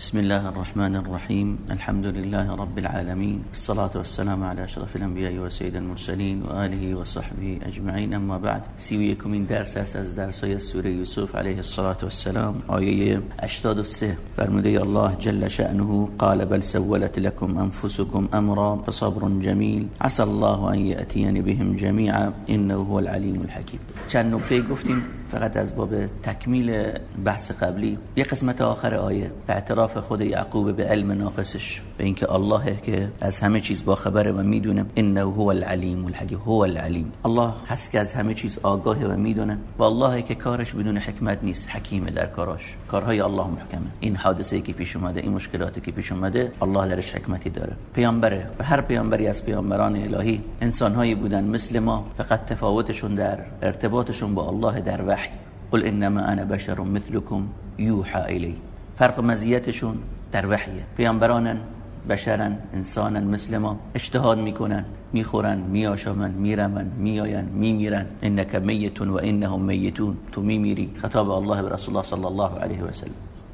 بسم الله الرحمن الرحيم. الحمد لله رب العالمين. الصلاة والسلام على أشرف الأنبياء وسيد المرسلين وآله وصحبه أجمعين. أما بعد سيوي من درس از درس سورة يوسف عليه الصلاة والسلام آية 83 فرمودي الله جل شأنه قال بل سولت لكم أنفسكم أمرا فصبر جميل. عسى الله أن يأتيني بهم جميعا إنه هو العليم الحكيم. چند نکته گفتیم؟ فقط از باب تکمیل بحث قبلی یه قسمت آخر آیه به اعتراف خود یعقوب به علم ناقصش به اینکه الله که از همه چیز با خبره و می‌دونه انه هو العلیم الحکیم هو العلیم. الله هست که از همه چیز آگاهه و می‌دونه و الله که کارش بدون حکمت نیست حکیمه در کاراش. کارهای الله محکمه. این حادثه که پیش اومده این مشکلاتی که پیش اومده الله درش حکمتی داره. پیامبره. و هر پیامبری از پیامبران الهی انسانهایی بودن مثل ما فقط تفاوتشون در ارتباطشون با الله در وحی قل انما انا بشر مثلكم یوحى الی. فرق مزیتشون در وحیه. پیامبرانن بشرن انسانن مثل ما اجتهاد می‌کنن می‌خورن میآشامن میرمن میآین میمیرن انک میت و انهم میتون. تو میمیری. خطاب الله به رسول الله صلی الله علیه و سلم.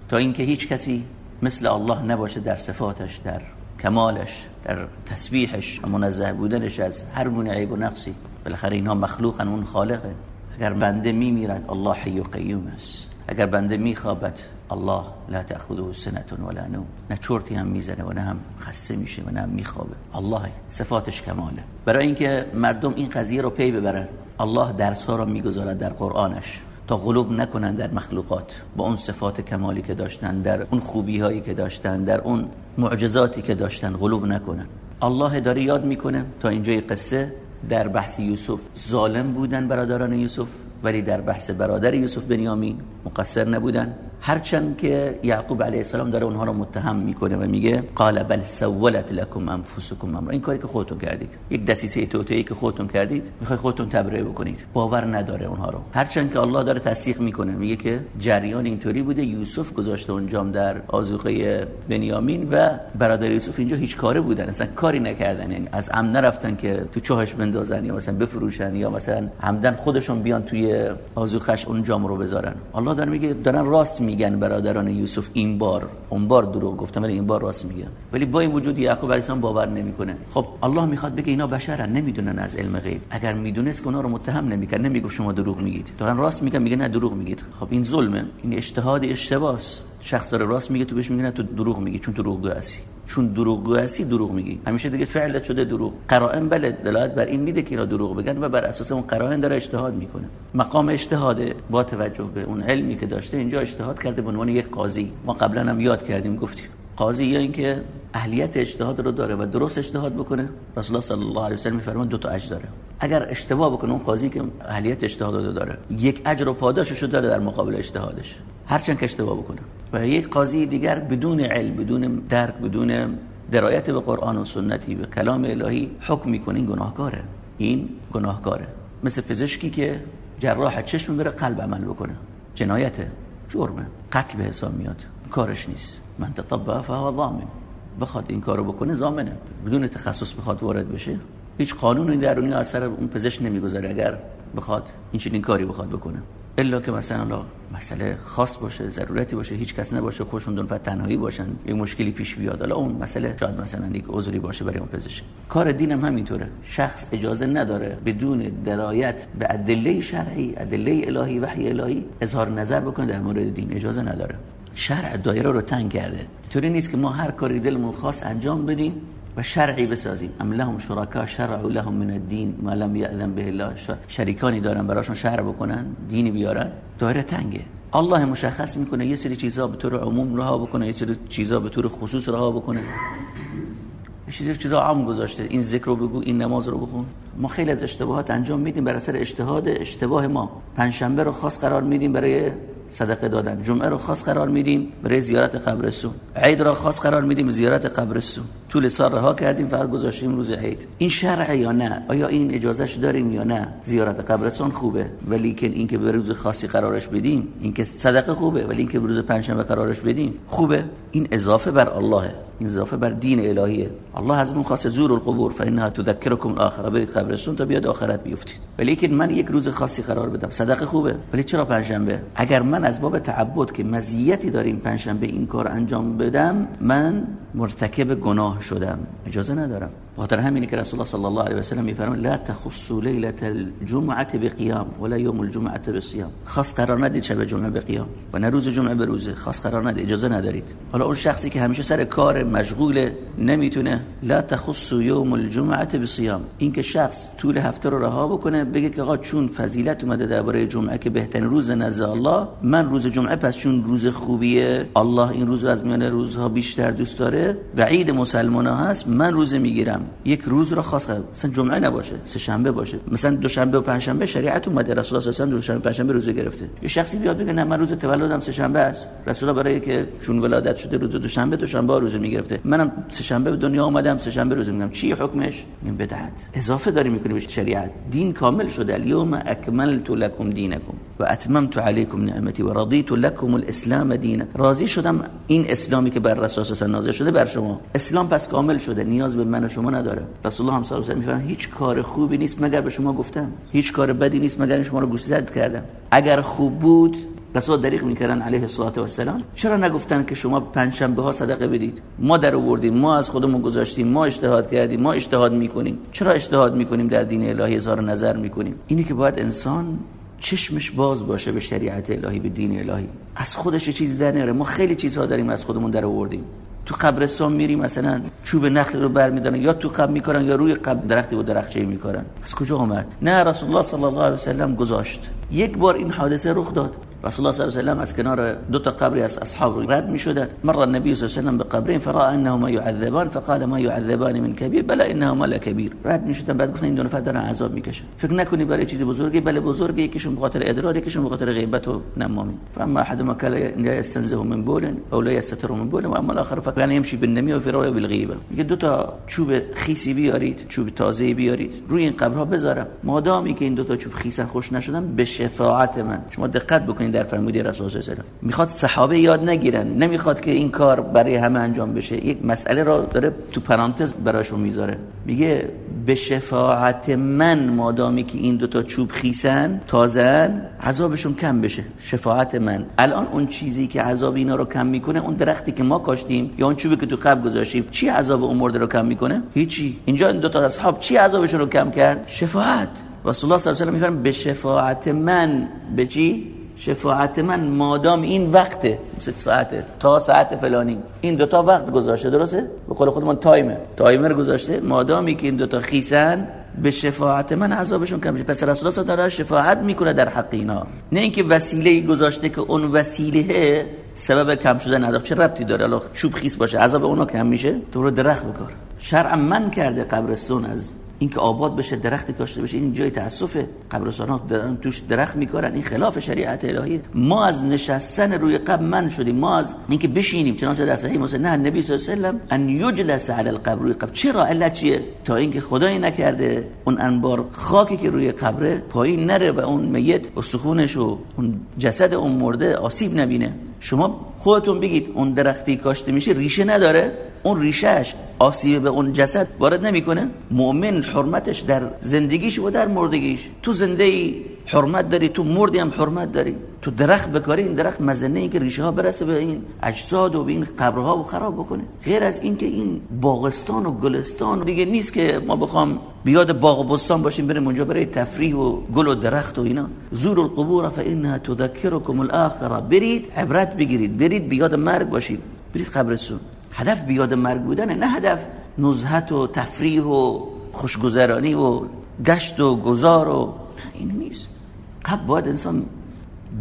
تا اینکه هیچ کسی مثل الله نباشه در صفاتش در کمالش در تسبیحش منزه بودنش از هر گونه عیب و نقصی. بالاخره اینها مخلوقن اون خالقه. اگر بنده میمیرد الله حی و قیوم است. اگر بنده میخوابد الله لا تأخذه سنة ولا نوم. نه چرتی هم می‌زنه و نه هم خسته میشه و نه هم میخوابه. الله صفاتش کماله. برای اینکه مردم این قضیه رو پی ببرن الله درس ها رو می‌گذارد در قرآنش تا غلوب نکنن در مخلوقات. با اون صفات کمالی که داشتن در اون خوبی هایی که داشتن در اون معجزاتی که داشتن غلوب نکنن. الله داره یاد می‌کنه تا اینجای قصه در بحث یوسف ظالم بودن برادران یوسف ولی در بحث برادر یوسف بنیامین مقصر نبودن. هرچند که یعقوب علیه السلام داره اونها رو متهم می‌کنه و میگه قال بل سولت لكم انفسكم امر این کاری که خودتون کردید. یک دسیسه توتهی که خودتون کردید می‌خوای خودتون تبرئه بکنید. باور نداره اونها رو. هرچند که الله داره تصدیق می‌کنه میگه که جریان اینطوری بوده یوسف گذاشته اونجام در آذوقه بنیامین و برادر یوسف اینجا هیچ کاره بودن اصلا کاری نکردن. یعنی از عمد نرفتن که تو چاهش بندازن یا مثلا بفروشن یا مثلا عمدن خودشون بیان توی آذوقش اون جام رو بذارن. الله داره میگه دارن راست میگن برادران یوسف این بار اون بار دروغ گفتم ولی این بار راست میگن. ولی با این وجود یعقوب علیه السلام باور نمی‌کنه. خب الله می‌خواد بگه اینا بشرن نمی‌دونن از علم غیب. اگر می‌دونست که رو متهم نمی‌کرد نمی‌گفت شما دروغ میگید. دارن راست میگن میگه نه دروغ میگید. خب این ظلمه این اجتهاد اشتباس شخص داره راست میگه تو بهش میگه نه تو دروغ میگی چون تو دروغگو هستی. چون دروغگو هستی دروغ میگی. همیشه دیگه فعلت شده دروغ. قرائن بله دلالت بر این میده که اینا دروغ بگن و بر اساس اون قرائن داره اجتهاد می‌کنه. مقام اجتهاده با توجه به اون علمی که داشته اینجا اجتهاد کرده به عنوان یک قاضی. ما قبلا هم یاد کردیم گفتیم. قاضی یا اینکه اهلیت اجتهاد رو داره و درست اجتهاد بکنه. رسول الله صلی الله علیه و سلم میفرمان دو تا اجر داره. اگر اشتباه بکنه اون قاضی که اهلیت اجتهاد رو داره. یک اجر و پاداشش رو داره در مقابل اجتهادش. هرچند که اشتباه بکنه. و یک قاضی دیگر بدون علم بدون درک بدون درایت به قرآن و سنتی به کلام الهی حکم می‌کنه این گناهکاره. این گناهکاره. مثل پزشکی که جراح چشم می‌بره قلب عمل بکنه. جنایته. جرمه. قتل به حساب میاد. کارش نیست. من تطبع فهو ضامن بخواد این کارو بکنه ضامنه بدون تخصص بخواد وارد بشه. هیچ قانون درونی اثر اون پزشک نمی‌گذاره اگر بخواد این چنین کاری بخواد بکنه. الا که مثلا مسئله خاص باشه ضرورتی باشه هیچ کس نباشه خودشون دون فقط تنهایی باشن یه مشکلی پیش بیاد. حالا اون مسئله شاید مثلا یک عذری باشه برای اون پزشک. کار دین هم همینطوره. شخص اجازه نداره بدون درایت به ادله شرعی ادله الهی وحی الهی اظهار نظر بکنه در مورد دین. اجازه نداره. شرع دایره رو تنگ کرده. اینطوری نیست که ما هر کاری دلمون خاص انجام بدیم. و شرعی بسازیم. ام لهم شرکا شرعوا لهم من الدین ما لم یأذن به الله. شریکانی دارن براشون شرع بکنن دینی بیارن. دایره تنگه. الله مشخص می‌کنه یه سری چیزا به طور عموم رها بکنه یه سری چیزا به طور خصوص رها بکنه. یه چیزی چیزا عام گذاشته. این ذکر رو بگو این نماز رو بخون. ما خیلی از اشتباهات انجام میدیم بر اثر اجتهاد اشتباه ما. پنجشنبه رو خاص قرار میدیم برای صدقه دادن. جمعه رو خاص قرار میدیم برای زیارت قبر سو عید رو خاص قرار میدیم زیارت قبر سو طول سال رها کردیم فقط گذاشتیم روز عید. این شرع یا نه؟ آیا این اجازهش داریم یا نه؟ زیارت قبرستان خوبه ولی که این که به روز خاصی قرارش بدیم این که صدقه خوبه ولی این که به روز پنجشنبه قرارش بدیم. خوبه. این اضافه بر الله این اضافه بر دین الهیه. الله از من خاص زور القبور فانها تذكركم الاخره. برید قبرستون تا بیاد آخرت بیفتید. ولی که من یک روز خاصی قرار بدم. صدقه خوبه. ولی چرا پنجشنبه؟ اگر من از باب تعبد که مزیتی داریم پنجشنبه این کار انجام بدم من مرتکب گناه شدم. اجازه ندارم. بخاطر همینه که رسول الله صلی الله علیه و سلم میفرمایند لا تخصوا ليله الجمعه بقيام ولا يوم الجمعه بصيام خاص قرار ندید شب جمعه به و نه روز جمعه به روزه. خاص قرار ندید اجازه ندارید. حالا اون شخصی که همیشه سر کار مشغول نمی‌تونه لا تخصوا يوم الجمعه بصيام این که شخص طول هفته رو رها بکنه بگه که آقا چون فضیلت اومده درباره جمعه که بهترین روز نزد الله من روز جمعه پس چون روز خوبیه الله این روز رو از میان روزها بیشتر دوست داره و عید مسلمان هست من روز می‌گیرم. یک روز را خاص کرد مثلا جمعه نباشه سه شنبه باشه. مثلا دوشنبه و پنجشنبه شریعت اومده. رسول الله صلی الله علیه و دوشنبه پنجشنبه روزه گرفته. یه شخصی بیاد بگه نه من روز تولدم سه شنبه است. رسول الله برای که چون ولادت شده روز دوشنبه دوشنبه روزه می‌گرفته. منم سه شنبه به دنیا اومدم سه شنبه روزه میگم. چی حکمش؟ این بدعت. اضافه داری می‌کنی به شریعت. دین کامل شده. اليوم اکملت لكم دینکم و اتممت علیکم نعمتی و رضیت لكم الاسلام دینا. راضی شدم این اسلامی که بر رسول نازل شده بر شما. اسلام پس کامل شده. نیاز به من و شما نداره. رسول الله صلی الله علیه و هیچ کار خوبی نیست مگر به شما گفتم. هیچ کار بدی نیست مگر شما رو گوشزد کردم. اگر خوب بود رسول دریغ می‌کردن علیه الصلاه و السلام چرا نگفتن که شما پنجشنبه ها صدقه بدید؟ ما در آوردیم ما از خودمون گذاشتیم ما اجتهاد کردیم ما اجتهاد می‌کنیم. چرا اجتهاد می‌کنیم؟ در دین الهی اظهار نظر می‌کنیم. اینی که باید انسان چشمش باز باشه به شریعت الهی به دین الهی. از خودش چیزی در نیاره؟ ما خیلی چیزها داریم از خودمون در آوردیم. تو قبرستان میری مثلا چوب نخل رو برمیدارن یا تو قبر میکارن یا روی قبر درختی و درخچه میکارن. از کجا آمد؟ نه رسول الله صلی الله علیه و سلم گذاشت. یک بار این حادثه رخ داد. رسول الله صلی الله علیه و از کنار دو تا قبری از اصحاب رد می‌شدن. مر النبي صلی الله علیه و سلم بقبرين فراى انهما يعذبان فقال ما يعذبان من كبير بلا انهما لكبير رد می‌شدن. بعد گفتن این دو نفر دارن عذاب می‌کشن. فکر نکنی برای چیز بزرگی؟ بله بزرگی یکیشون به خاطر ادرار یکیشون به خاطر غیبت و نمامی. فاما احدهما كان لا يستنزه من بول او لا يستتر من بول. واما الاخر فكان يمشي بالنمي وفي روايه بالغيبه میگه دو تا چوب خیسی بیارید چوب تازه بیارید. روی این قبرها بذارم. مادامی که این دو تا چوب خیسن خوش نشدن به شفاعت من. شما دقت بکنید در فرمودی رسول الله صلی می‌خواد صحابه یاد نگیرن. نمی‌خواد که این کار برای همه انجام بشه. یک مسئله را داره تو پرانتز براشون می‌ذاره. میگه به شفاعت من مادامی که این دوتا چوب خیسن تازن عذابشون کم بشه. شفاعت من. الان اون چیزی که عذاب اینا رو کم می‌کنه اون درختی که ما کاشتیم یا اون چوبی که تو قبل گذاشتیم چی عذاب اون مرده رو کم می‌کنه؟ هیچی. اینجا این دوتا اصحاب چی عذابشون رو کم کرد؟ شفاعت. رسول الله صلی الله علیه و آله به شفاعت من به چی؟ شفاعت من مادام این وقته. مثل ساعته تا ساعت فلانی. این دوتا وقت گذاشته درسته؟ به قول خودمون تایمه. تایمر گذاشته. مادامی که این دوتا خیسن به شفاعت من عذابشون کم میشه. پس رسول الله داره شفاعت می‌کنه در حق اینا. نه اینکه وسیله گذاشته که اون وسیله سبب کم شدن عذاب. چه ربطی داره؟ الان چوب خیس باشه عذاب اونا کم میشه. تو رو درخت بکار. شرع من کرده قبرستون از اینکه آباد بشه درخت کاشته بشه این جای تاسفه قبرستان ها دارن توش درخت میکارن. این خلاف شریعت الهی. ما از نشستن روی قبر من شدیم. ما از اینکه بشینیم چنانچه در صحیح مسلم نه نبی صلی الله علیه و ان یجلس علی القبر روی قبر. چرا؟ علت چیه؟ تا اینکه خدایی نکرده اون انبار خاکی که روی قبره پایین نره و اون میت و سخونش و اون جسد اون مرده آسیب نبینه. شما خودتون بگید اون درختی کاشته میشه ریشه نداره. اون ریشهش آسیب به اون جسد وارد نمی‌کنه؟ مؤمن حرمتش در زندگیش و در مردگیش. تو زنده ای حرمت داری تو مردی هم حرمت داری. تو درخت بکاری این درخت مزنه ای که ریشه ها برسه به این اجساد و به این قبرها و خراب بکنه. غیر از این که این باغستان و گلستان دیگه نیست که ما بخوام بیاد باغ بستان باشیم بریم اونجا برای تفریح و گل و درخت و اینا. زور القبور فانها تذكركم الاخره برید عبرت بگیرید. برید بیاد مرگ باشید. برید قبرستون. هدف بیاد مرگ بودنه نه هدف نزهت و تفریح و خوشگذرانی و گشت و گذار و این نیست. قبل باید انسان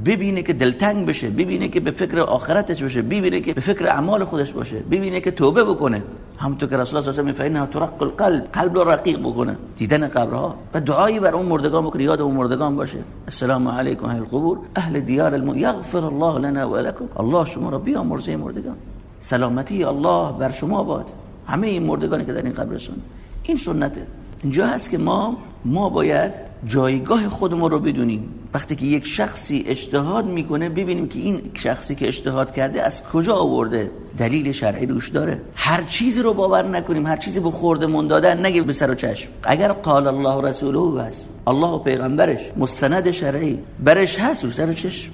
ببینه که دلتنگ بشه ببینه که به فکر آخرتش باشه ببینه که به فکر اعمال خودش باشه ببینه که توبه بکنه. همونطور که رسول الله صلی الله علیه و ترق القلب قلب رو رقیق بکنه. دیدن قبرها و دعایی بر اون مردگان بکنه یاد اون مردگان باشه. السلام علیکم اهل القبور اهل دیار الم یغفر الله لنا و لكم الله شما را بیامرزه مردگان. سلامتی الله بر شما باد. همه این مردگانی که در این قبرستان. این سنته اینجا هست که ما ما باید جایگاه خودمون رو بدونیم. وقتی که یک شخصی اجتهاد می‌کنه ببینیم که این شخصی که اجتهاد کرده از کجا آورده. دلیل شرعی روش داره. هر چیزی رو باور نکنیم هر چیزی به خوردمون دادن نگه به سر و چشم. اگر قال الله و رسوله هست الله و پیغمبرش مستند شرعی برش هست رو سر و چشم.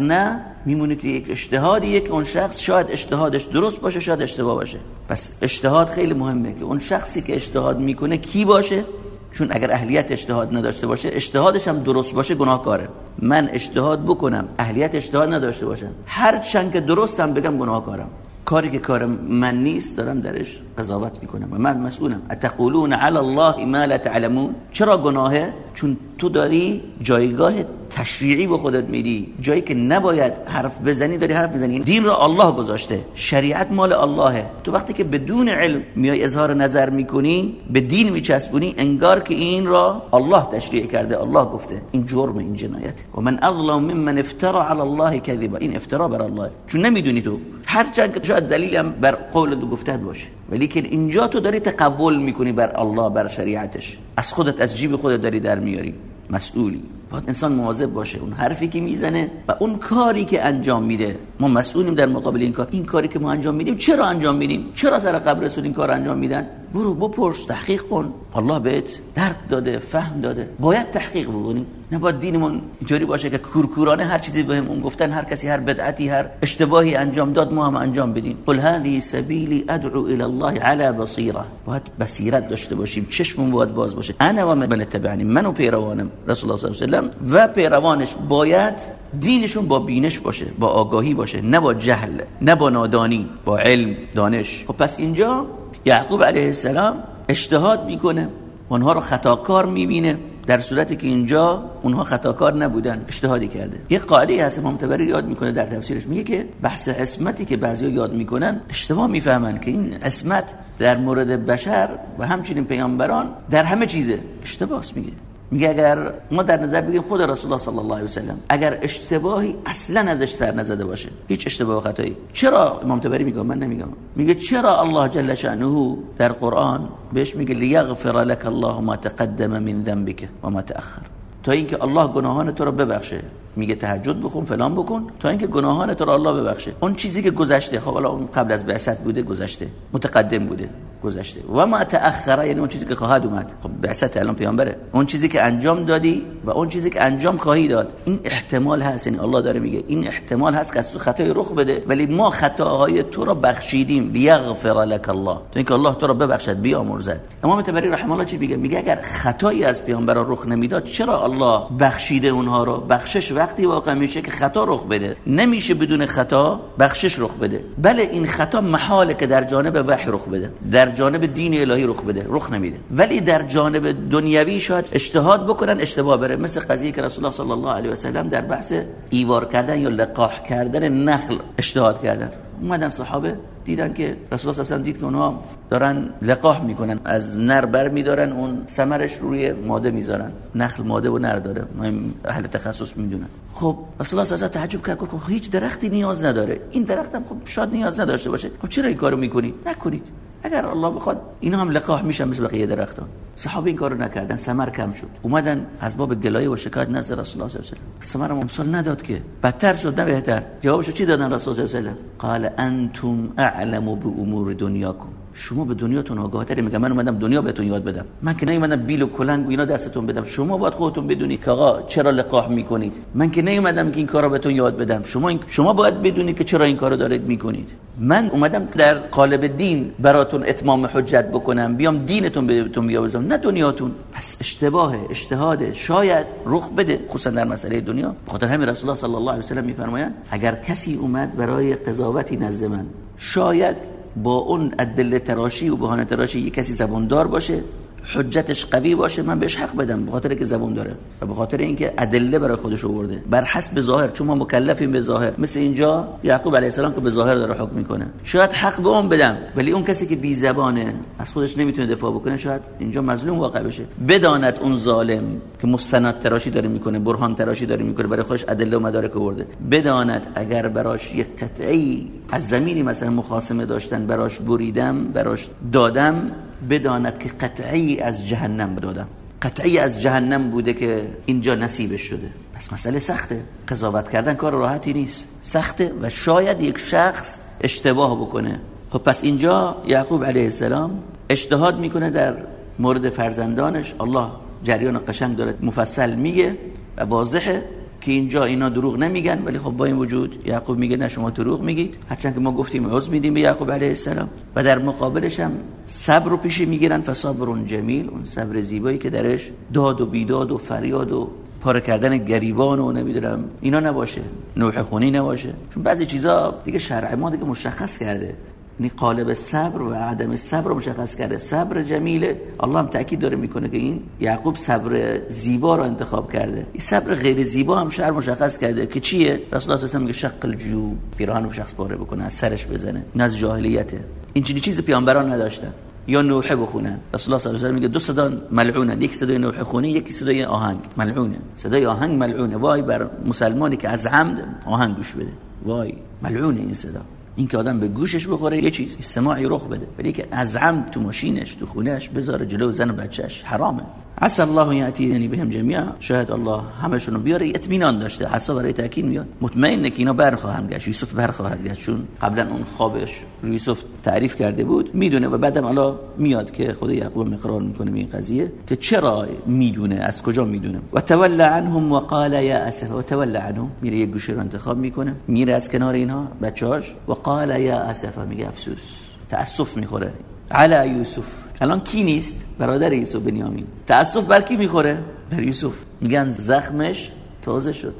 نه میمونه که یک اجتهادی یک اون شخص شاید اجتهادش درست باشه شاید اشتباه باشه. پس اجتهاد خیلی مهمه که اون شخصی که اجتهاد می‌کنه کی باشه؟ چون اگر اهلیت اجتهاد نداشته باشه اجتهادش هم درست باشه گناهکاره. من اجتهاد بکنم اهلیت اجتهاد نداشته باشم. هر چند که درستم بگم گناهکارم. کاری که کار من نیست دارم درش قضاوت می‌کنم. و من مسئولم. اتقولون علی الله ما لا تعلمون؟ چرا گناهه؟ چون تو داری جایگاه تشریعی به خودت میدی جایی که نباید حرف بزنی داری حرف بزنی دین را الله گذاشته. شریعت مال اللهه. تو وقتی که بدون علم میای اظهار نظر می‌کنی به دین میچسبونی انگار که این را الله تشریع کرده الله گفته. این جرم این جنایت. و من اظلم ممن افترا علی الله کذبا این افترا بر الله. چون نمی‌دونی تو. هر چند که شاید دلیلم بر قول دو گفته باشه. ولی که اینجا تو داری تقبل می‌کنی بر الله بر شریعتش. از خودت از جیب خودت داری در میاری. مسئولی. باید انسان مواظب باشه اون حرفی که می‌زنه و اون کاری که انجام میده. ما مسئولیم در مقابل این کار. این کاری که ما انجام میدیم چرا انجام میدیم؟ چرا سر قبر رسول این کار انجام میدن؟ برو بپرس تحقیق کن. الله بهت درک داده فهم داده. باید تحقیق بکنیم نباید دینمون اینطوری باشه که کورکورانه هر چیزی بهمون گفتن هر کسی هر بدعتی هر اشتباهی انجام داد ما هم انجام بدیم قل هذه سبیلی ادعو الى الله على بصیره باید بصیرت داشته باشیم. چشمون باید باز باشه. انا و من تبعنی من و پیروانم. رسول الله صلی الله علیه و و پیروانش باید دینشون با بینش باشه با آگاهی باشه. نه با جهل نه با نادانی با علم دانش. خب پس اینجا یعقوب علیه السلام اجتهاد می‌کنه اونها رو خطاکار می‌بینه. در صورتی که اینجا اونها خطاکار نبودن اجتهادی کرده. یه قاعده هست امام تبری یاد می‌کنه در تفسیرش. میگه که بحث اسمتی که بعضیا یاد می‌کنن اشتباه می‌فهمن که این اسمت در مورد بشر و همچنین پیامبران در همه چیزه. اشتباهs میگه. میگه اگر ما در نظر بگیریم خود رسول الله صلی الله علیه و سلم اگر اشتباهی اصلا ازش سر نزده باشه. هیچ اشتباه و خطایی. چرا امام تبری میگه؟ من نمیگم. میگه چرا الله جل شانه در قرآن بهش میگه لیغفر لك الله ما تقدم من ذنبك و ما تأخر. تا اینکه الله گناهان تو رو ببخشه. میگه تهجد بخون فلان بکن تا اینکه گناهان تو رو الله ببخشه. اون چیزی که گذشته خب حالا اون قبل از بعثت بوده گذشته. متقدم بوده گذشته. و ما تأخره یعنی اون چیزی که خواهد اومد. خب بعثت الان پیامبره. اون چیزی که انجام دادی و اون چیزی که انجام خواهی داد این احتمال هست. یعنی الله داره میگه این احتمال هست که از تو خطای رخ بده. ولی ما خطاهای تو رو بخشیدیم. لیغفر لك الله. تو اینکه الله تو رو ببخشد بیامرزد. امام تبری رحمه الله چی میگه؟ میگه اگر خطایی از پیامبر رخ نمی‌داد چرا الله بخشیده اونها رو؟ بخشش وقتی واقع میشه که خطا رخ بده نمیشه بدون خطا بخشش رخ بده. بله این خطا محاله که در جانب وحی رخ بده در جانب دین الهی رخ بده رخ نمیده. ولی در جانب دنیوی شاید اجتهاد بکنن اشتباه بره. مثل قضیه که رسول الله صلی الله علیه و سلم در بحث ایوار کردن یا لقاح کردن نخل اجتهاد کردن. اومدن صحابه دیدن که رسول الله صلی دید که اونها دارن لقاح می‌کنن از نر بر میدارن اون ثمرش روی ماده می‌ذارن. نخل ماده و نر داره ما اهل تخصص می‌دونن. خب رسول الله صلی تعجب کرد گفت خب هیچ درختی نیاز نداره. این درخت هم خب شاید نیاز نداشته باشه. خب چرا این کارو می‌کنی؟ نکنید. اگر الله بخواد اینا هم لقاح میشن مثل بقیه درختان. صحابه این کارو نکردن ثمر کم شد. اومدن از باب گلایه و شکایت نظر رسول الله صلی الله علیه و ثمر امسال نداد که. بدتر شد نه بهتر. جوابش چی دادن رسول الله صلی الله علیه و قال انتم اعلم بامور دنیاکم. شما به دنیاتون آگاه تری. میگم من اومدم دنیا بهتون یاد بدم. من که نیومدم بیل و کلنگ و اینا دستتون بدم. شما باید خودتون بدونید که آقا چرا لقاح می‌کنید. من که نیومدم که این کارا بهتون یاد بدم. شما این... شما باید بدونید که چرا این کارو دارید می‌کنید. من اومدم در قالب دین براتون اتمام حجت بکنم. بیام دینتون بهتون بیاورزم نه دنیاتون. پس اشتباه اجتهاد شاید رخ بده. خصوصا در مسئله دنیا. بخاطر همین رسول الله صلی الله علیه و سلم میفرمایند اگر کسی اومد برای قضاوتی نزد من شاید با اون ادله تراشی و بهانه تراشی یک کسی زبوندار باشه. حجتش قوی باشه من بهش حق بدم به خاطر که زبون داره و به خاطر اینکه ادله برای خودش آورده. بر حسب ظاهر چون ما مکلفیم به ظاهر. مثل اینجا یعقوب علیه السلام که به ظاهر داره حکم می‌کنه. شاید حق به اون بدم ولی اون کسی که بی زبانه از خودش نمی‌تونه دفاع بکنه شاید اینجا مظلوم واقع بشه. بداند اون ظالم که مستند تراشی داره می‌کنه برهان تراشی داره می‌کنه برای خودش ادله و مدارک آورده. بداند اگر براش یک قطعی از زمینی مثلا مخاصمه داشتن براش بریدم براش دادم بداند که قطعی از جهنم دادم قطعی از جهنم بوده که اینجا نصیبش شده. پس مسئله سخته. قضاوت کردن کار راحتی نیست. سخته و شاید یک شخص اشتباه بکنه. خب پس اینجا یعقوب علیه السلام اجتهاد می‌کنه در مورد فرزندانش. الله جریان قشنگ داره مفصل میگه و واضحه. که اینجا اینا دروغ نمیگن ولی خب با این وجود یعقوب میگه نه شما دروغ میگید. هرچند که ما گفتیم عذر میدیم به یعقوب علیه السلام. و در مقابلش هم صبر رو پیشی می‌گیرن فصبر جمیل اون صبر زیبایی که درش داد و بیداد و فریاد و پاره کردن گریبان و نمی‌دونم اینا نباشه. نوح خونی نباشه. چون بعضی چیزا دیگه شرع ما دیگه مشخص کرده. یعنی قالب صبر و عدم صبر رو مشخص کرده صبر جمیله. الله هم تاکید داره می‌کنه که این یعقوب صبر زیبا رو انتخاب کرده. این صبر غیر زیبا هم شعر مشخص کرده که چیه؟ رسول الله میگه شق الجو پیراهن رو شخص پاره بکنه از سرش بزنه. این از جاهلیته. این چیزی چیز پیامبران نداشتن. یا نوحه بخونن. رسول الله صلی الله علیه و میگه دو صدا ملعونه یک صدای نوحه خونی یکی صدای آهنگ. ملعونه. صدای آهنگ ملعونه. وای بر مسلمانی که از عمد آهنگ گوش بده. وای ملعونه این صدا. این که آدم به گوشش بخوره یه چیز استماعی رخ بده. ولی که از عم تو ماشینش تو خونهش بذاره جلو زن و بچهش حرامه. عسى الله یعنی بهم جميعا شاید الله همشون بیاره اطمینان داشته عسى برای تاکید میاد مطمئنه که اینا بر خواهند گشت یوسف بر خواهد گشت چون قبلا اون خوابش یوسف تعریف کرده بود می‌دونه و بعدم الله میاد که خود یعقوب مقرار می‌کنه این قضیه که چرا می‌دونه از کجا می‌دونه و تولى عنهم وقال يا اسف و عنهم میره یه گوشه رو انتخاب می‌کنه میره از کنار اینها بچه‌هاش و قال یا اسف میگه افسوس تاسف می‌خوره علی یوسف الان کی نیست؟ برادر یوسف بنیامین. تاسف بر کی می‌خوره؟ بر یوسف. میگن زخمش تازه شد.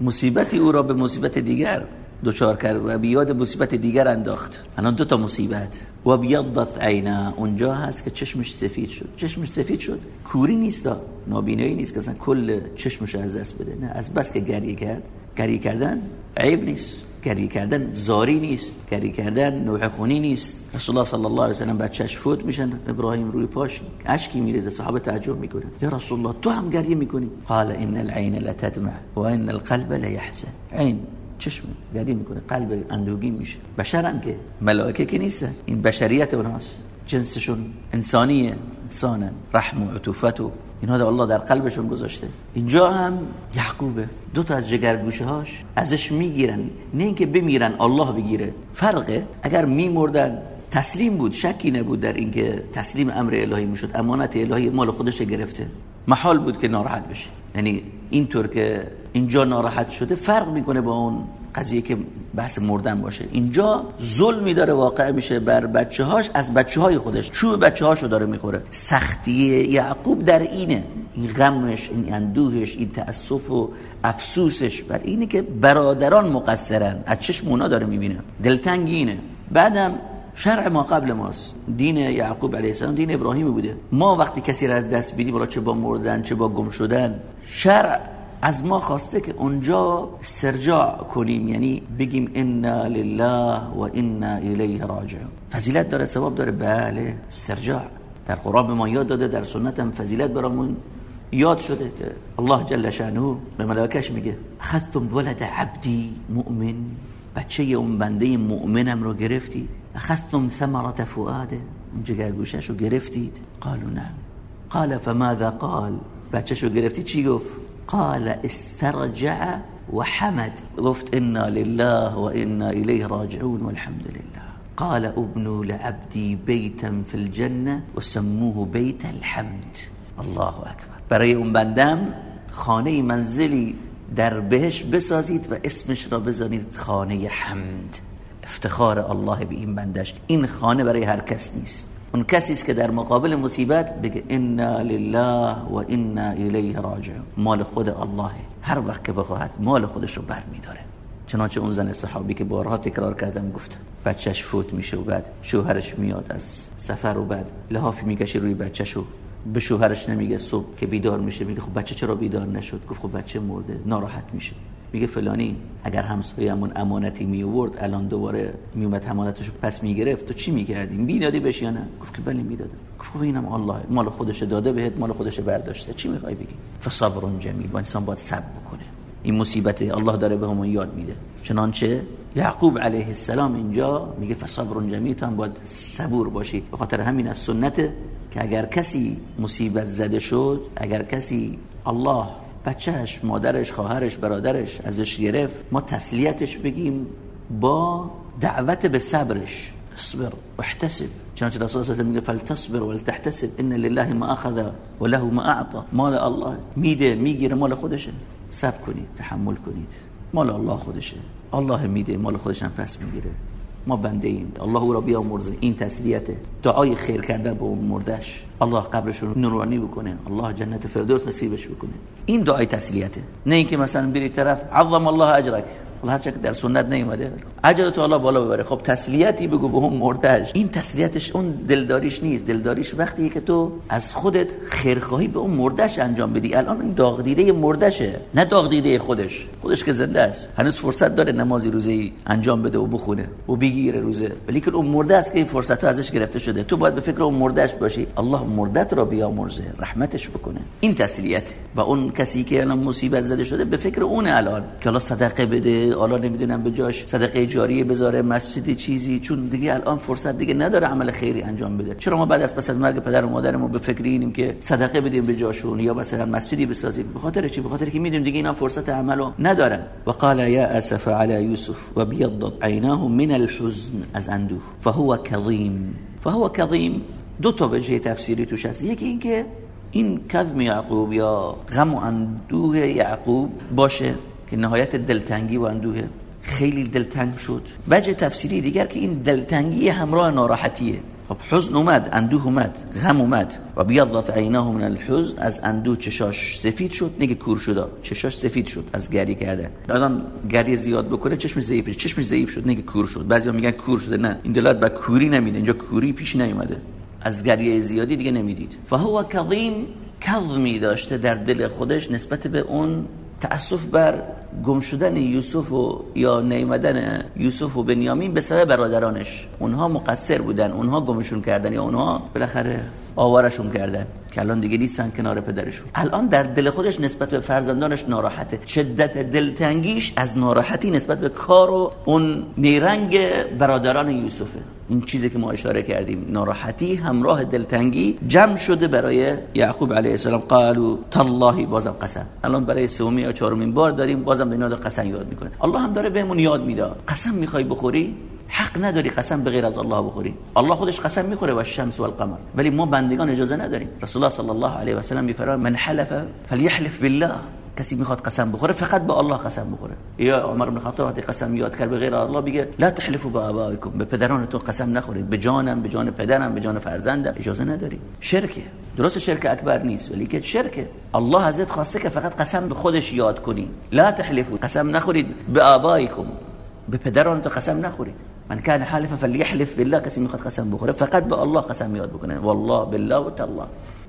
مصیبتی او را به مصیبت دیگر دوچار کرد و بیاد مصیبت دیگر انداخت. الان دو تا مصیبت. و بیضت عینا. اونجا هست که چشمش سفید شد. چشمش سفید شد. کوری نیست نابینایی نیست که اصلا کل چشمش از دست بده. نه از بس که گریه کرد. گریه کردن عیب نیست. گریه کردن زاری نیست گریه کردن نوح خونی نیست. رسول الله صلی الله علیه و سلم بچه‌اش فوت میشن ابراهیم روی پاش اشکی میریزه صحابه تعجب می‌کنن یا رسول الله تو هم گریه می‌کنی؟ قال ان العين لتدمع و ان القلب لیحزن. عین چشم گریه می‌کنه قلب اندوگی میشه. بشرن که ملائکه که نیستن این بشریت اوناست. جنسشون انسانیه انسانن رحم و عطوفت و اینها در الله در قلبشون گذاشته. اینجا هم یعقوبه. دو تا از جگرگوشه هاش ازش می‌گیرن. نه اینکه بمیرن الله بگیره. فرقه اگر میمردن تسلیم بود. شکی نبود در اینکه تسلیم امر الهی می‌شد. امانت الهی مال خودش گرفته. محال بود که ناراحت بشه. یعنی اینطور که اینجا ناراحت شده فرق می‌کنه با اون قضیه که بحث مردن باشه. اینجا ظلمی داره واقع میشه بر بچه هاش از بچه های خودش. چوب بچه هاشو داره می‌خوره. سختی یعقوب در اینه. این غمش این اندوهش این تأسف و افسوسش. بر اینه که برادران مقصرن. از چشم اونا داره می‌بینه. دلتنگی اینه. بعدم شرع ما قبل ماست. دین یعقوب علیه السلام دین ابراهیم بوده. ما وقتی کسی را از دست بیدیم چه با مردن چه با گم شدن شرع از ما خواسته که اونجا سرجاع کنیم یعنی بگیم انا لله و انا الیه راجعون. فضیلت داره ثواب داره. بله سرجاع در قرآن به ما یاد داده در سنت هم فضیلت برامون یاد شده که الله جل شانه به ملائکش میگه اخذتم ولد عبدی مؤمن. بچه اون بنده مؤمنم رو گرفتید؟ اخذتم ثمرة فؤاده. اون جگرگوشش رو گرفتید؟ قالوا نعم قال فماذا قال؟ بچهش رو گرفتی چی گفت؟ قال استرجع وحمد. گفت انا لله وانا اليه راجعون والحمد لله. قال ابنوا لعبدي بيتا في الجنه وسموه بيت الحمد. الله اكبر برای اون بندم خانه منزلی در بهش بسازید و اسمش را بزنید خانه حمد. افتخار الله به این بندش. این خانه برای هر کس نیست. اون کسی است که در مقابل مصیبت بگه انا لله و انا الیه راجعون. مال خود الله هر وقت که بخواهد مال خودش رو بر میداره چنانچه اون زن صحابی که بارها تکرار کردم گفت بچهش فوت میشه و بعد شوهرش میاد از سفر و بعد. لحافی می‌کشه روی بچهشو به شوهرش نمیگه صبح که بیدار میشه. میگه خب بچه چرا بیدار نشد؟ گفت خب بچه مرده ناراحت میشه. میگه فلانی اگر همسایه‌مون امانتی می آورد الان دوباره میومد امانتشو پس می‌گرفت تو چی می‌کردی؟ می‌دادی بهش یا نه؟ گفت که بله می‌دادم. گفت خب اینم الله مال خودش داده بهت مال خودش برداشته. چی می‌خوای بگی؟ فصبر جمیل با انسان باید صبر بکنه. این مصیبته الله داره به همون یاد میده. چنانچه یعقوب علیه السلام اینجا میگه فصبر جمیل تو هم باید صبور باشی. به خاطر همین از سنته که اگر کسی مصیبت زده شد اگر کسی الله بچهش مادرش خواهرش برادرش ازش گرفت. ما تسلیتش بگیم با دعوت به صبرش. اصبر واحتسب چنانچه رسول الله میگه فلتصبر ولتحتسب. ان لله ما اخذ وله ما اعطى مال الله میده می‌گیره مال خودشه. صبر کنید تحمل کنید. مال الله خودشه. الله میده مال خودش هم پس می‌گیره. ما بنده ایم الله او را بیامرزه. این تسلیته دعای خیر کردن به اون مردش الله قبرش رو نورانی بکنه. الله جنت فردوس نصیبش بکنه. این دعای تسلیته. نه اینکه مثلا بری طرف عظم الله اجرک. هر که در سنت نیومده. اجر تو الله بالا ببره. خب تسلیتی بگو به اون مردش این تسلیتش اون دلداریش نیست. دلداریش وقتی که تو از خودت خیرخواهی به اون مردش انجام بدی. الان این داغ دیده مردشه نه داغ دیده خودش. خودش که زنده است. هنوز فرصت داره نمازی روزی انجام بده و بخونه و بگیره روزه. ولی که اون مرده است که این فرصت ازش گرفته شده. تو باید به فکر اون مردش باشی. الله مردت را بیامرزه. رحمتش بکنه. این تسلیت. و اون کسی که الان مصیبت زده شده به فکر اون الان. که الله صدقه بده. حالا نمی‌دونم به جاش صدقه جاریه بذاره مسجد چیزی چون دیگه الان فرصت دیگه نداره عمل خیری انجام بده. چرا ما بعد از پس از مرگ پدر و مادرمون به فکر اینیم که صدقه بدیم به جاشون یا مثلا مسجدی بسازیم؟ به خاطر چی؟ به خاطر که می‌دونیم دیگه اینا فرصت عملو ندارن. و قال یا اسف علی یوسف و بیضت عیناه من الحزن از اندوه. فهو کظیم فهو کظیم دو تا وجه تفسیری توش هست. یکی اینکه این کظم یعقوب یا غم و اندوه یعقوب باشه. که نهایت دلتنگی و اندوه خیلی دلتنگ شد. وجه تفسیری دیگر که این دلتنگی همراه ناراحتیه. خب حزن اومد اندوه اومد غم اومد. و بیضت عیناه من الحزن از اندوه چشاش سفید شد نگه کور شد. چشاش سفید شد از گری کرده. آدم گری زیاد بکنه چشمش ضعیف چشمش ضعیف شد نگه کور شد. بعضیا میگن کور شده نه. این دلات با کوری نمیده. اینجا کوری پیش نیومده. از گریه زیادی دیگه نمی‌دید. فهو کظیم کظمی داشته در دل خودش نسبت به اون تأسف بر گم شدن یوسف و یا نیمدن یوسف و بنیامین به سبب برادرانش. اونها مقصر بودن اونها گمشون کردن یا اونها بالاخره آوارشون کردن که الان دیگه نیستن کنار پدرشون. الان در دل خودش نسبت به فرزندانش ناراحته. شدت دلتنگیش از ناراحتی نسبت به کار و اون نیرنگ برادران یوسفه. این چیزی که ما اشاره کردیم ناراحتی همراه دلتنگی جمع شده برای یعقوب علیه السلام. قالو تالله بازم قسم. الان برای سومی یا چهارمین بار داریم بازم اینا قسم یاد می‌کنه. الله هم داره بهمون یاد میده. قسم می‌خوای بخوری؟ حق نداری قسم به غیر از الله بخوری. الله خودش قسم می‌خوره و الشمس و القمر. ولی ما بندگان اجازه نداریم. رسول الله صلی الله علیه و سلم میفرماید من حلف فلیحلف بالله. کسی می‌خواد قسم بخوره فقط به الله قسم بخوره. یا عمر بن خطاب وقتی قسم یاد کرد به غیر الله بگه لا تحلفوا بآبائکم به پدرانتون قسم نخورید. به جانم به جان پدرم به جان فرزندم. اجازه نداری. شرکه. درست شرک اکبر نیست ولی که شرکه. الله ازت خواسته که فقط قسم به خودش یاد کنی. لا تحلفوا. قسم نخورید. به آبائکم. به پدرانتون قسم نخورید. من كان حالفا فليحلف بالله کسی می‌خواد قسم بخوره فقط به الله قسم یاد بکنه. والله بالله و تالله.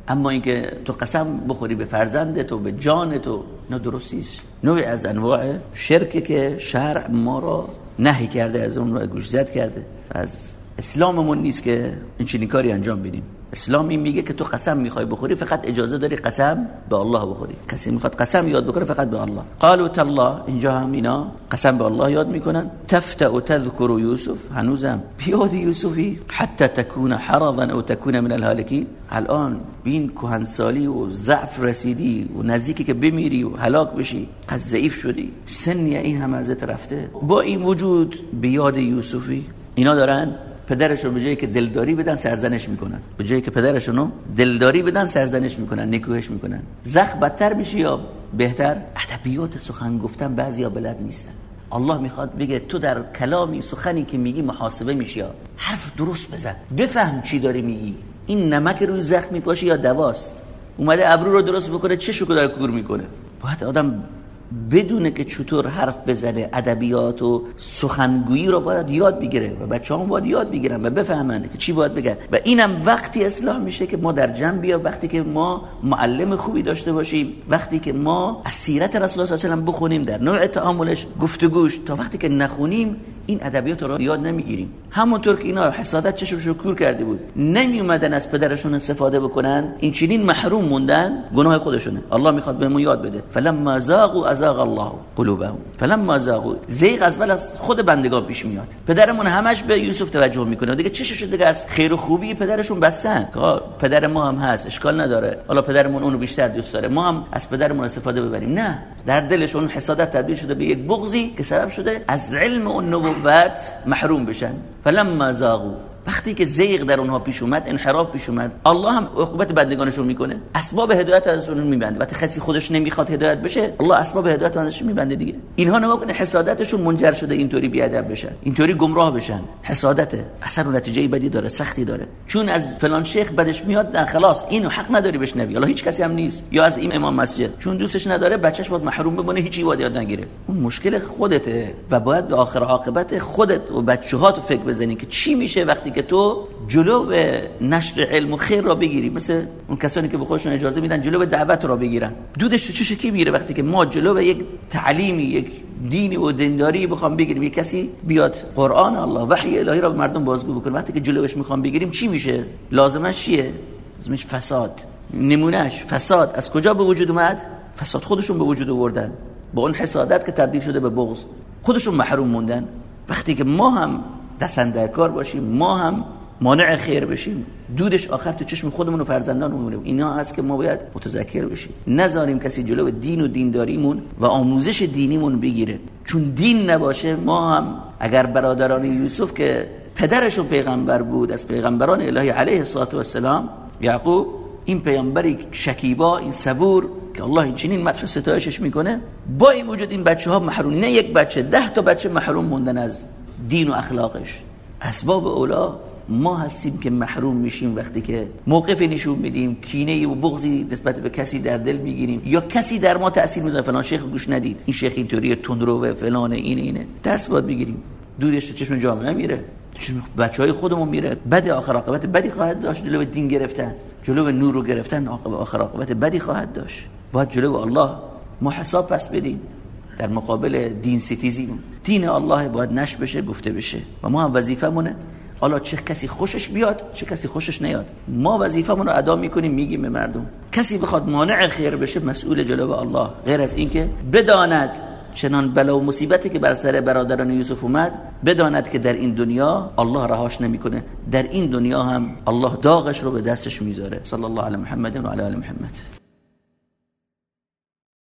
اما اینکه تو قسم بخوری به فرزند تو به جان تو نه درستیست نوعی از انواع شرک که شرع ما را نهی کرده از اون رو گوشزد کرده. از اسلاممون نیست که این چنین کاری انجام بدیم. اسلام این میگه که تو قسم می‌خوای بخوری فقط اجازه داری قسم به الله بخوری. کسی می‌خواد قسم یاد بکنه فقط به الله. قالوا تالله اینجا هم اینا قسم به الله یاد می‌کنن. تفتأ تذكر یوسف؟ هنوزم. بیاد یوسفی حتی تکون حرضا او تکون من الهالکین. الان بین کهنسالی و ضعف رسیدی و نزدیکی که بمیری و هلاک بشی قد ضعیف شدی. سنی این هم ازت رفته. با این وجود بیاد یوسفی اینا دارن؟ پدرشون به جایی که دلداری بدن سرزنش می‌کنن. به جایی که پدرشونو دلداری بدن سرزنش می‌کنن نکوهش می‌کنن. زخ بدتر میشه یا بهتر؟ ادبیات سخن گفتن بعضیا بلد نیستن. الله می‌خواد بگه تو در کلامی سخنی که میگی محاسبه میشی حرف درست بزن. بفهم چی داری میگی. این نمک روی زخم میپاشه یا دواست؟ اومده ابرو رو درست بکنه چه شکو داره کور می‌کنه؟ باید آدم بدونه که چطور حرف بزنه ادبیات و سخنگویی رو باید یاد بگیره و بچه هم باید یاد بگیرن و بفهمن که چی باید بگن. و اینم وقتی اصلاح میشه که ما در جمع بیا وقتی که ما معلم خوبی داشته باشیم وقتی که ما از سیرت رسول الله صلی الله علیه بخونیم در نوع تعاملش گفتگوش تا وقتی که نخونیم این ادبیات رو یاد نمی‌گیریم. همونطور که اینا حسادت چشمشون کور کرده بود. نمی اومدن از پدرشون استفاده بکنن این چنین محروم موندن گناه خودشونه. الله می‌خواد بهمون یاد بده. فلما زاغوا ازاغ الله قلوبهم. فلما زاغوا زیغ از بل از خود بندگان پیش میاد. پدرمون همش به یوسف توجه می‌کنه. دیگه چشش دیگه از خیر و خوبی پدرشون بستن؟ پدر ما هم هست اشکال نداره. حالا پدرمون اونو بیشتر دوست داره. ما هم از پدرمون استفاده ببریم. نه. در دلشون حسادت تبدیل شده به یک بغضی که سبب شده از علم و نبوت محروم بشن. فلما زاغوا وقتی که زیغ در اونها پیش اومد انحراف پیش اومد الله هم عقوبت بندگانشون می‌کنه. اسباب هدایت ازشون میبنده. وقتی کسی خودش نمی‌خواد هدایت بشه الله اسباب هدایت ازش میبنده دیگه. اینها نگاه کنه حسادتشون منجر شده اینطوری بیادب بشن اینطوری گمراه بشن. حسادت اثر و نتیجه بدی داره سختی داره. چون از فلان شیخ بدش میاد در خلاص اینو حق نداری بشنوی الله هیچ کسی هم نیست. یا از این امام مسجد. چون دوستش نداره بچهش باید محروم بمونه هیچی وادی یاد نگیره. اون مشکل خودته و باید به آخر عاقبت خودت و بچه‌هات فکر بزنی که چی میشه وقتی که تو جلو نشر علم و خیر را بگیری مثل اون کسانی که به خودشون اجازه میدن جلو دعوت را بگیرن. دودش تو چه شکلی میره وقتی که ما جلو یک تعلیمی یک دینی و دینداری بخوام بگیریم؟ یک کسی بیاد قرآن الله وحی الهی را به مردم بازگو بکنه. وقتی که جلوش می‌خوام بگیریم چی میشه؟ لازمش چیه؟ لازمش فساد. نمونهش فساد. از کجا به وجود اومد؟ فساد خودشون به وجود آوردن. با اون حسادت که تبدیل شده به بغض. خودشون محروم موندن. وقتی که ما هم دستن در کار باشیم ما هم مانع خیر بشیم. دودش آخر تو چشم خودمون و فرزندانمون اینا هست که ما باید متذکر بشیم. نذاریم کسی جلو دین و دینداریمون و آموزش دینیمون بگیره. چون دین نباشه ما هم اگر برادران یوسف که پدرشون پیغمبر بود از پیغمبران الهی علیه الصلاه و السلام یعقوب این پیامبری شکیبا این صبور که الله چنین مدح ستایشش می‌کنه با این وجود این بچه ها محروم. نه یک بچه ده تا بچه محروم موندن از دین و اخلاقش. اسباب اولا ما هستیم که محروم میشیم وقتی که موقف نشون میدیم کینه و بغضی نسبت به کسی در دل می‌گیریم یا کسی در ما تاثیر می‌ذاره. فلان شیخ گوش ندید. این شیخ اینطوری تندرو فلان این اینه. درس باید بگیریم. دودش تو چشم جامعه میره. چشم بچه های خودمون میره. بد آخر عاقبت بدی خواهد داشت جلو دین گرفتن. جلو نور رو گرفتن آخر عاقبت بدی خواهد داشت. باید جلو الله ما حساب پس بدیم. در مقابل دین ستیزی. دین الله باید نش بشه گفته بشه. و ما هم وظیفمونه. حالا چه کسی خوشش بیاد چه کسی خوشش نیاد. ما وظیفمون رو ادا می‌کنیم میگیم به مردم. کسی بخواد مانع خیر بشه مسئول جلو الله. غیر از اینکه بداند چنان بلا و مصیبتی که بر سر برادران یوسف اومد بداند که در این دنیا الله رهاش نمی‌کنه. در این دنیا هم الله داغش رو به دستش می‌ذاره. صلی الله علی محمد و علی محمد.